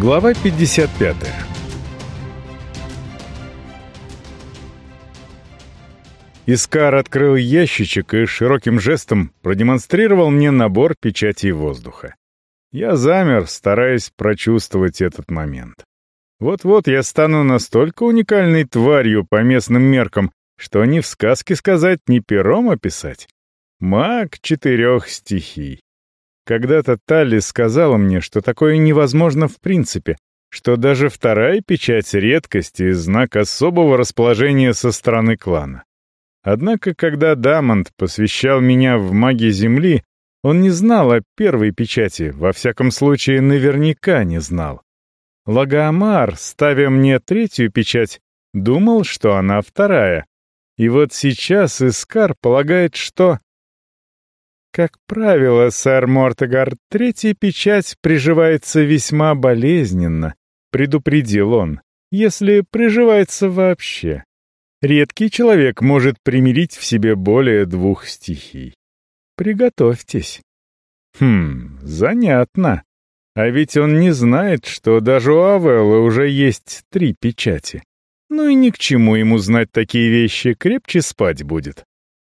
Глава 55 Искар открыл ящичек и широким жестом продемонстрировал мне набор печатей воздуха. Я замер, стараясь прочувствовать этот момент. Вот-вот я стану настолько уникальной тварью по местным меркам, что ни в сказке сказать, ни пером описать. Маг четырех стихий. Когда-то Талли сказала мне, что такое невозможно в принципе, что даже вторая печать редкости и знак особого расположения со стороны клана. Однако, когда Дамонт посвящал меня в маги Земли, он не знал о первой печати, во всяком случае наверняка не знал. Лагоамар, ставя мне третью печать, думал, что она вторая. И вот сейчас Искар полагает, что... Как правило, сэр Мортегар, третья печать приживается весьма болезненно, предупредил он, если приживается вообще. Редкий человек может примирить в себе более двух стихий. Приготовьтесь. Хм, занятно. А ведь он не знает, что даже у Авеллы уже есть три печати. Ну и ни к чему ему знать такие вещи, крепче спать будет.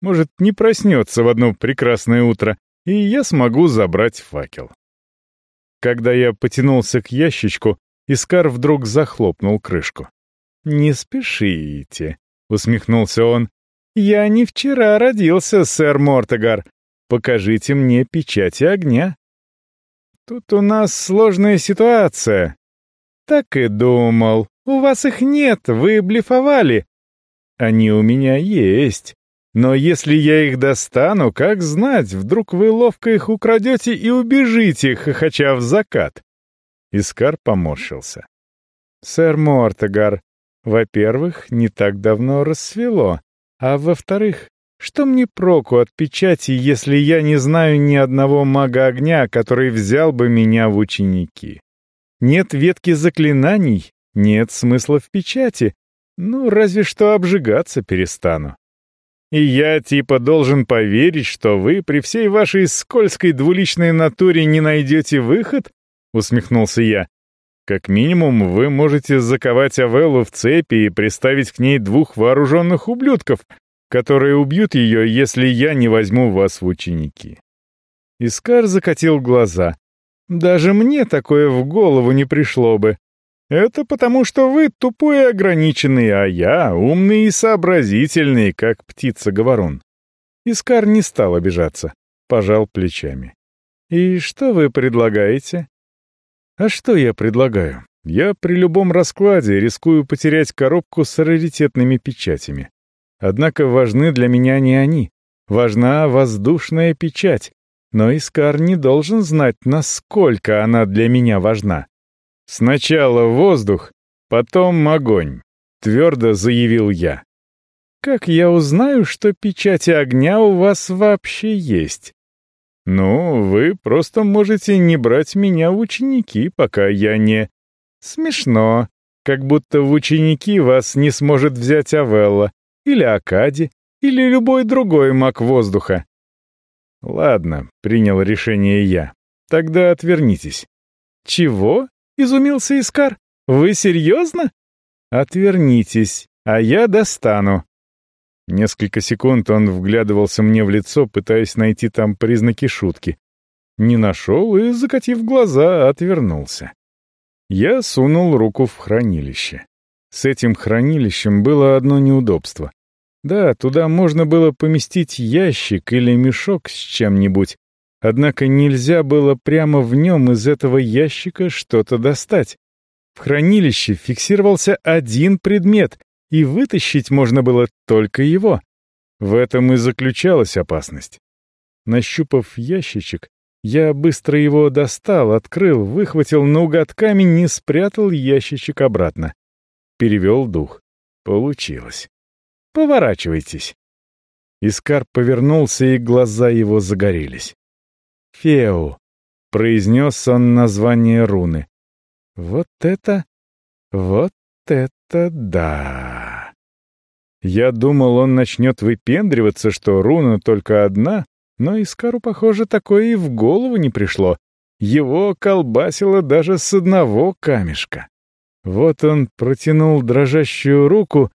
Может, не проснется в одно прекрасное утро, и я смогу забрать факел. Когда я потянулся к ящичку, Искар вдруг захлопнул крышку. «Не спешите», — усмехнулся он. «Я не вчера родился, сэр Мортегар. Покажите мне печати огня». «Тут у нас сложная ситуация». «Так и думал. У вас их нет, вы блефовали». «Они у меня есть. Но если я их достану, как знать, вдруг вы ловко их украдете и убежите, хохоча в закат». Искар поморщился. «Сэр Мортегар, во-первых, не так давно рассвело, а во-вторых, что мне проку от печати, если я не знаю ни одного мага огня, который взял бы меня в ученики? Нет ветки заклинаний, нет смысла в печати, ну, разве что обжигаться перестану. И я типа должен поверить, что вы при всей вашей скользкой двуличной натуре не найдете выход? Усмехнулся я. Как минимум, вы можете заковать Авеллу в цепи и приставить к ней двух вооруженных ублюдков, которые убьют ее, если я не возьму вас в ученики. Искар закатил глаза. Даже мне такое в голову не пришло бы. Это потому, что вы тупой и ограниченный, а я умный и сообразительный, как птица-говорун. Искар не стал обижаться, пожал плечами. «И что вы предлагаете?» А что я предлагаю? Я при любом раскладе рискую потерять коробку с раритетными печатями. Однако важны для меня не они. Важна воздушная печать. Но Искар не должен знать, насколько она для меня важна. Сначала воздух, потом огонь, твердо заявил я. Как я узнаю, что печати огня у вас вообще есть? «Ну, вы просто можете не брать меня в ученики, пока я не...» «Смешно. Как будто в ученики вас не сможет взять Авелла, или Акади, или любой другой маг воздуха». «Ладно», — принял решение я. «Тогда отвернитесь». «Чего?» — изумился Искар. «Вы серьезно?» «Отвернитесь, а я достану». Несколько секунд он вглядывался мне в лицо, пытаясь найти там признаки шутки. Не нашел и, закатив глаза, отвернулся. Я сунул руку в хранилище. С этим хранилищем было одно неудобство. Да, туда можно было поместить ящик или мешок с чем-нибудь, однако нельзя было прямо в нем из этого ящика что-то достать. В хранилище фиксировался один предмет, и вытащить можно было только его. В этом и заключалась опасность. Нащупав ящичек, я быстро его достал, открыл, выхватил наугад камень и спрятал ящичек обратно. Перевел дух. Получилось. Поворачивайтесь. Искар повернулся, и глаза его загорелись. «Фео», — произнес он название руны. «Вот это... вот это да! Я думал, он начнет выпендриваться, что руна только одна, но Искару, похоже, такое и в голову не пришло. Его колбасило даже с одного камешка. Вот он протянул дрожащую руку,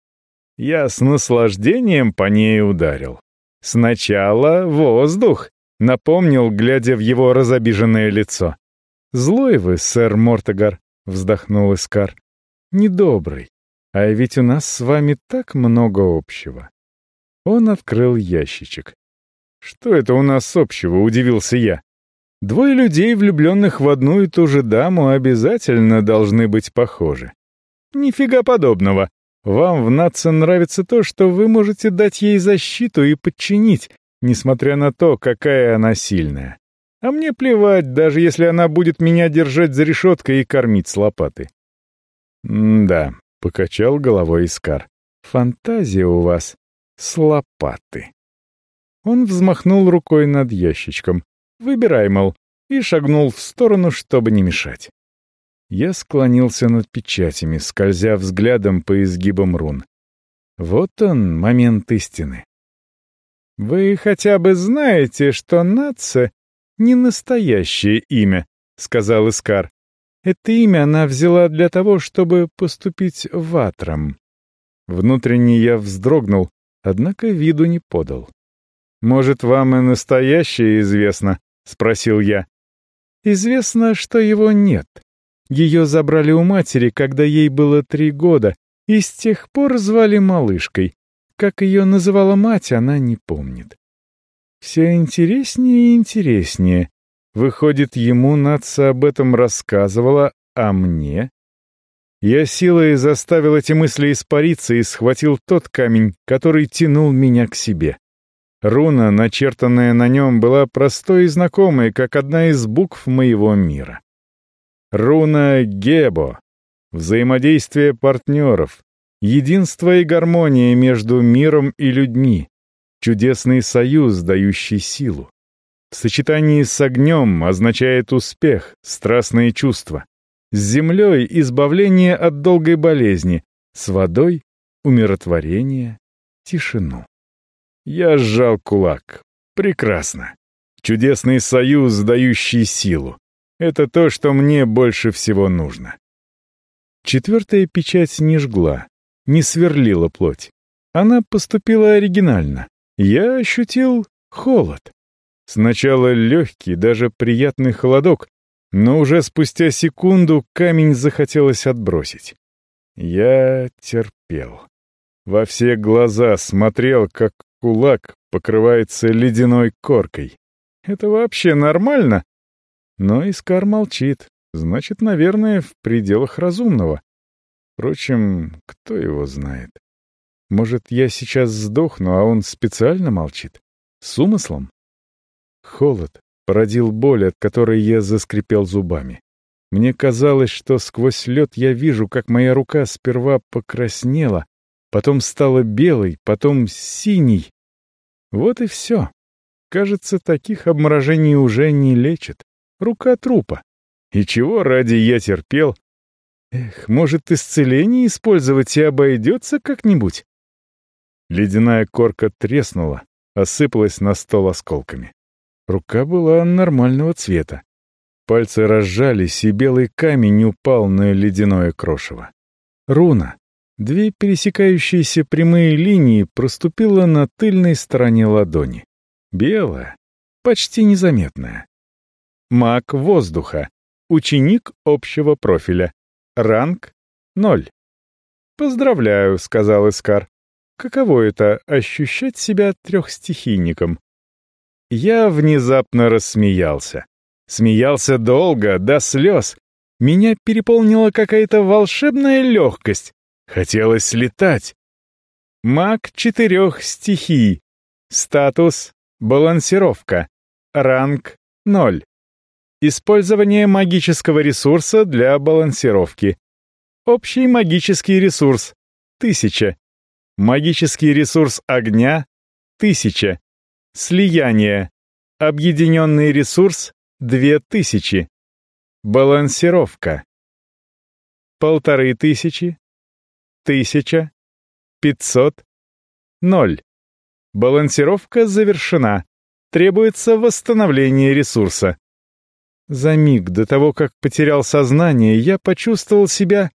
я с наслаждением по ней ударил. Сначала воздух, напомнил, глядя в его разобиженное лицо. «Злой вы, сэр Мортогар», — вздохнул Искар. «Недобрый. А ведь у нас с вами так много общего». Он открыл ящичек. «Что это у нас общего?» — удивился я. «Двое людей, влюбленных в одну и ту же даму, обязательно должны быть похожи». «Нифига подобного. Вам в Натсе нравится то, что вы можете дать ей защиту и подчинить, несмотря на то, какая она сильная. А мне плевать, даже если она будет меня держать за решеткой и кормить с лопаты. «Да», — покачал головой Искар, — «фантазия у вас с лопаты». Он взмахнул рукой над ящичком. «Выбирай, мол», и шагнул в сторону, чтобы не мешать. Я склонился над печатями, скользя взглядом по изгибам рун. Вот он, момент истины. «Вы хотя бы знаете, что нация — не настоящее имя», — сказал Искар. «Это имя она взяла для того, чтобы поступить в Атрам». Внутренне я вздрогнул, однако виду не подал. «Может, вам и настоящее известно?» — спросил я. «Известно, что его нет. Ее забрали у матери, когда ей было три года, и с тех пор звали малышкой. Как ее называла мать, она не помнит. Все интереснее и интереснее. Выходит, ему Наца об этом рассказывала, а мне? Я силой заставил эти мысли испариться и схватил тот камень, который тянул меня к себе. Руна, начертанная на нем, была простой и знакомой, как одна из букв моего мира. Руна Гебо. Взаимодействие партнеров, Единство и гармония между миром и людьми. Чудесный союз, дающий силу. В сочетании с огнем означает успех, страстные чувства. С землей — избавление от долгой болезни. С водой — умиротворение, тишину. Я сжал кулак. Прекрасно. Чудесный союз, дающий силу. Это то, что мне больше всего нужно. Четвертая печать не жгла, не сверлила плоть. Она поступила оригинально. Я ощутил холод. Сначала легкий, даже приятный холодок, но уже спустя секунду камень захотелось отбросить. Я терпел. Во все глаза смотрел, как кулак покрывается ледяной коркой. Это вообще нормально? Но Искар молчит. Значит, наверное, в пределах разумного. Впрочем, кто его знает? Может, я сейчас сдохну, а он специально молчит? С умыслом? Холод породил боль, от которой я заскрипел зубами. Мне казалось, что сквозь лед я вижу, как моя рука сперва покраснела, потом стала белой, потом синей. Вот и все. Кажется, таких обморожений уже не лечат. Рука трупа. И чего ради я терпел, Эх, может, исцеление использовать и обойдется как-нибудь? Ледяная корка треснула, осыпалась на стол осколками. Рука была нормального цвета. Пальцы разжались, и белый камень упал на ледяное крошево. Руна. Две пересекающиеся прямые линии проступила на тыльной стороне ладони. Белая, почти незаметная. Маг воздуха. Ученик общего профиля. Ранг — ноль. «Поздравляю», — сказал Искар. «Каково это — ощущать себя трехстихийником?» Я внезапно рассмеялся. Смеялся долго, до слез. Меня переполнила какая-то волшебная легкость. Хотелось летать. Маг четырех стихий. Статус — балансировка. Ранг — ноль. Использование магического ресурса для балансировки. Общий магический ресурс — 1000. Магический ресурс огня — 1000. Слияние. Объединенный ресурс — 2000. Балансировка. Полторы тысячи. Тысяча. Пятьсот. Ноль. Балансировка завершена. Требуется восстановление ресурса. За миг до того, как потерял сознание, я почувствовал себя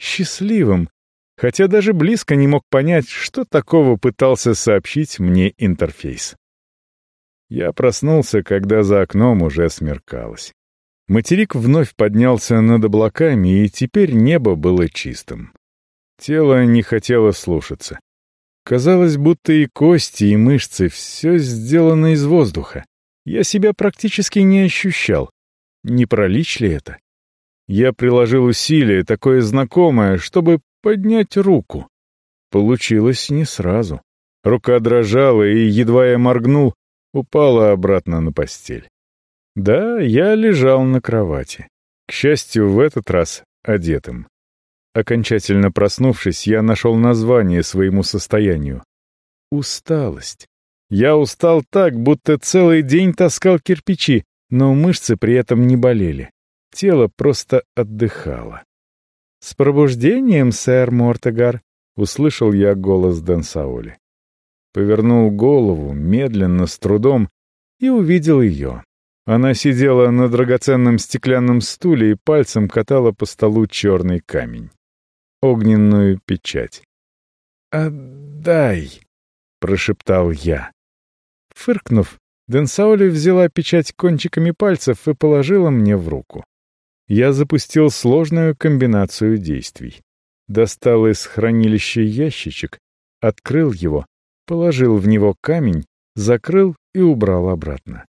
счастливым, хотя даже близко не мог понять, что такого пытался сообщить мне интерфейс. Я проснулся, когда за окном уже смеркалось. Материк вновь поднялся над облаками, и теперь небо было чистым. Тело не хотело слушаться. Казалось, будто и кости, и мышцы — все сделано из воздуха. Я себя практически не ощущал. Не пролич ли это? Я приложил усилие, такое знакомое, чтобы поднять руку. Получилось не сразу. Рука дрожала, и, едва я моргнул, упала обратно на постель. Да, я лежал на кровати. К счастью, в этот раз одетым. Окончательно проснувшись, я нашел название своему состоянию. Усталость. Я устал так, будто целый день таскал кирпичи, но мышцы при этом не болели. Тело просто отдыхало. «С пробуждением, сэр Мортегар!» — услышал я голос Дэн Саули. Повернул голову, медленно, с трудом, и увидел ее. Она сидела на драгоценном стеклянном стуле и пальцем катала по столу черный камень. Огненную печать. «Отдай!» — прошептал я. Фыркнув, Денсаули взяла печать кончиками пальцев и положила мне в руку. Я запустил сложную комбинацию действий. Достал из хранилища ящичек, открыл его, положил в него камень, закрыл и убрал обратно.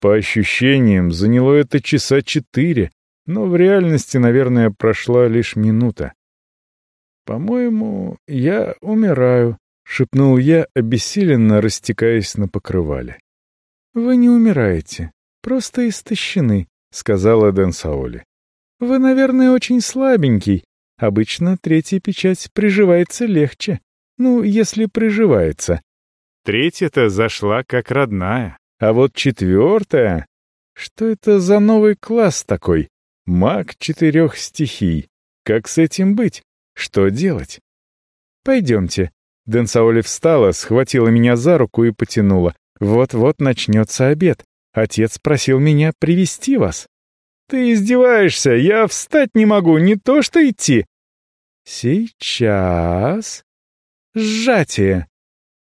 По ощущениям, заняло это часа четыре, но в реальности, наверное, прошла лишь минута. «По-моему, я умираю», — шепнул я, обессиленно растекаясь на покрывале. «Вы не умираете, просто истощены», — сказала Дэн Саоли. «Вы, наверное, очень слабенький. Обычно третья печать приживается легче. Ну, если приживается. Третья-то зашла как родная. А вот четвертая... Что это за новый класс такой? Маг четырех стихий. Как с этим быть? Что делать? Пойдемте. Денсаоли встала, схватила меня за руку и потянула. Вот-вот начнется обед. Отец просил меня привести вас. Ты издеваешься, я встать не могу, не то что идти. Сейчас. Сжатие.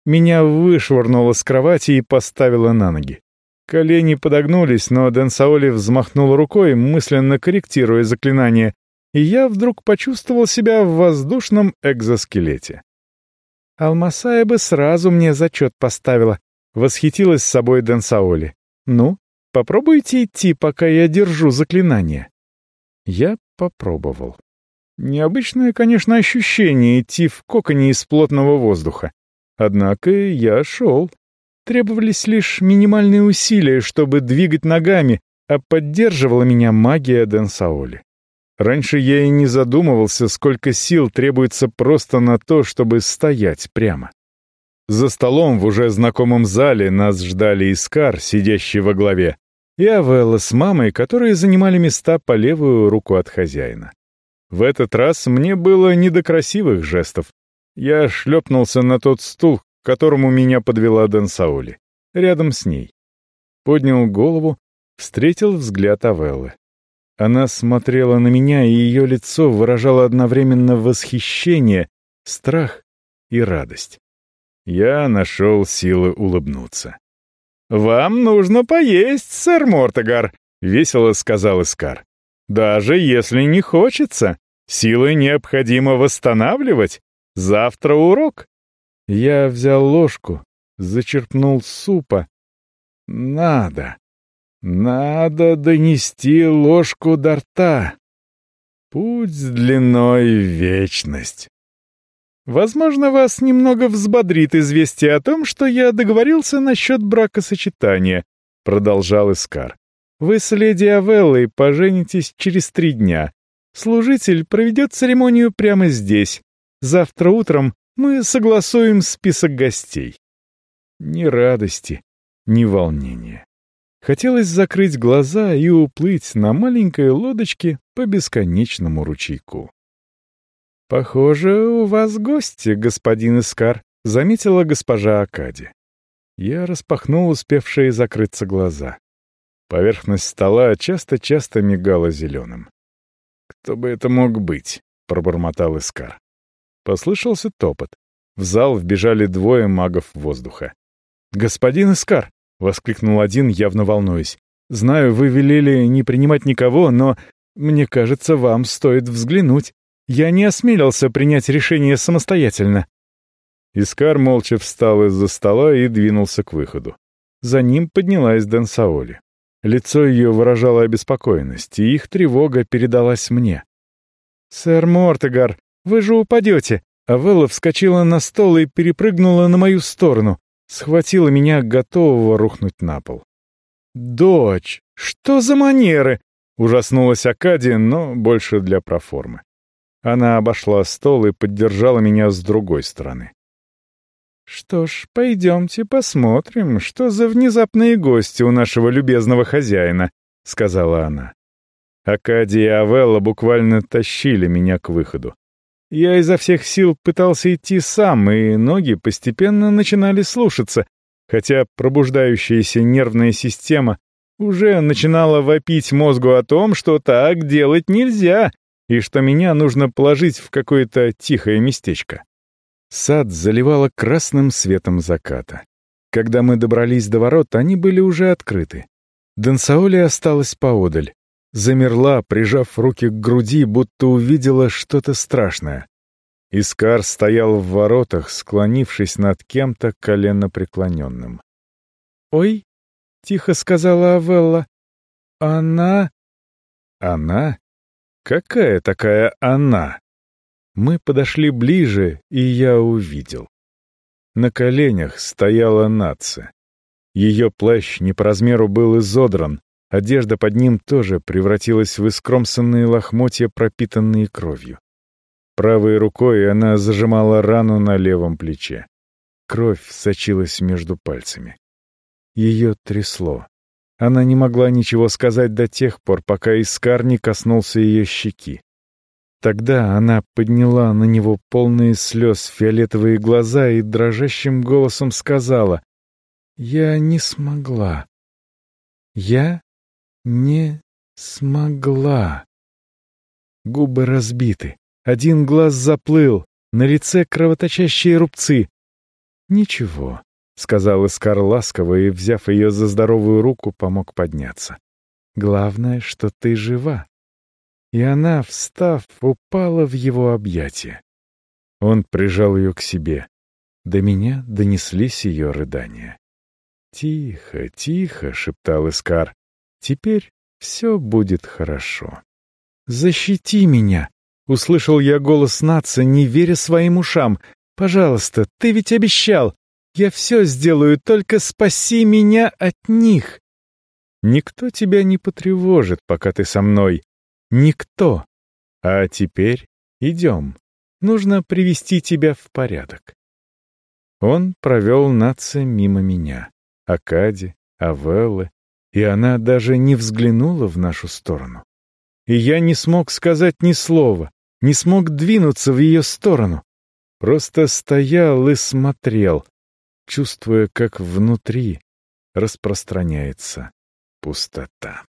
Меня вышвырнуло с кровати и поставило на ноги. Колени подогнулись, но Дэн Саоли взмахнул рукой, мысленно корректируя заклинание, и я вдруг почувствовал себя в воздушном экзоскелете. Алмасая бы сразу мне зачет поставила, восхитилась собой Дэн Саоли. Ну, попробуйте идти, пока я держу заклинание. Я попробовал. Необычное, конечно, ощущение идти в коконе из плотного воздуха. Однако я шел. Требовались лишь минимальные усилия, чтобы двигать ногами, а поддерживала меня магия Денсаоли. Раньше я и не задумывался, сколько сил требуется просто на то, чтобы стоять прямо. За столом в уже знакомом зале нас ждали Искар, сидящий во главе, и Авелла с мамой, которые занимали места по левую руку от хозяина. В этот раз мне было не до красивых жестов. Я шлепнулся на тот стул, к которому меня подвела Дэн Саули, рядом с ней. Поднял голову, встретил взгляд Авеллы. Она смотрела на меня, и ее лицо выражало одновременно восхищение, страх и радость. Я нашел силы улыбнуться. «Вам нужно поесть, сэр Мортогар», — весело сказал Искар. «Даже если не хочется. Силы необходимо восстанавливать. Завтра урок. Я взял ложку, зачерпнул супа. Надо. Надо донести ложку до рта. Путь длиной в вечность. Возможно, вас немного взбодрит известие о том, что я договорился насчет бракосочетания, продолжал Искар. Вы с леди Авеллой поженитесь через три дня. Служитель проведет церемонию прямо здесь. Завтра утром мы согласуем список гостей. Ни радости, ни волнения. Хотелось закрыть глаза и уплыть на маленькой лодочке по бесконечному ручейку. «Похоже, у вас гости, господин Искар», — заметила госпожа Акади. Я распахнул успевшие закрыться глаза. Поверхность стола часто-часто мигала зеленым. «Кто бы это мог быть?» — пробормотал Искар. Послышался топот. В зал вбежали двое магов воздуха. «Господин Искар!» — воскликнул один, явно волнуясь. «Знаю, вы велели не принимать никого, но, мне кажется, вам стоит взглянуть. Я не осмелился принять решение самостоятельно». Искар молча встал из-за стола и двинулся к выходу. За ним поднялась Денсаоли. Лицо ее выражало обеспокоенность, и их тревога передалась мне. «Сэр Мортегар, вы же упадете!» Авелла вскочила на стол и перепрыгнула на мою сторону, схватила меня, готового рухнуть на пол. «Дочь, что за манеры?» — ужаснулась Акадия, но больше для проформы. Она обошла стол и поддержала меня с другой стороны. «Что ж, пойдемте посмотрим, что за внезапные гости у нашего любезного хозяина», — сказала она. Акадия и Авелла буквально тащили меня к выходу. Я изо всех сил пытался идти сам, и ноги постепенно начинали слушаться, хотя пробуждающаяся нервная система уже начинала вопить мозгу о том, что так делать нельзя, и что меня нужно положить в какое-то тихое местечко. Сад заливало красным светом заката. Когда мы добрались до ворот, они были уже открыты. Дансаоли осталась поодаль. Замерла, прижав руки к груди, будто увидела что-то страшное. Искар стоял в воротах, склонившись над кем-то колено преклоненным. «Ой!» — тихо сказала Авелла. «Она...» «Она? Какая такая она?» Мы подошли ближе, и я увидел. На коленях стояла нация. Ее плащ не по размеру был изодран, одежда под ним тоже превратилась в искромсанные лохмотья, пропитанные кровью. Правой рукой она зажимала рану на левом плече. Кровь сочилась между пальцами. Ее трясло. Она не могла ничего сказать до тех пор, пока Искар не коснулся ее щеки. Тогда она подняла на него полные слез фиолетовые глаза и дрожащим голосом сказала, «Я не смогла. Я не смогла». Губы разбиты, один глаз заплыл, на лице кровоточащие рубцы. «Ничего», — сказал Искар ласково и, взяв ее за здоровую руку, помог подняться. «Главное, что ты жива» и она, встав, упала в его объятия. Он прижал ее к себе. До меня донеслись ее рыдания. «Тихо, тихо», — шептал Искар, — «теперь все будет хорошо». «Защити меня!» — услышал я голос Наца, не веря своим ушам. «Пожалуйста, ты ведь обещал! Я все сделаю, только спаси меня от них!» «Никто тебя не потревожит, пока ты со мной», Никто. А теперь идем. Нужно привести тебя в порядок. Он провел Наца мимо меня, Акади, Авеллы, и она даже не взглянула в нашу сторону. И я не смог сказать ни слова, не смог двинуться в ее сторону. Просто стоял и смотрел, чувствуя, как внутри распространяется пустота.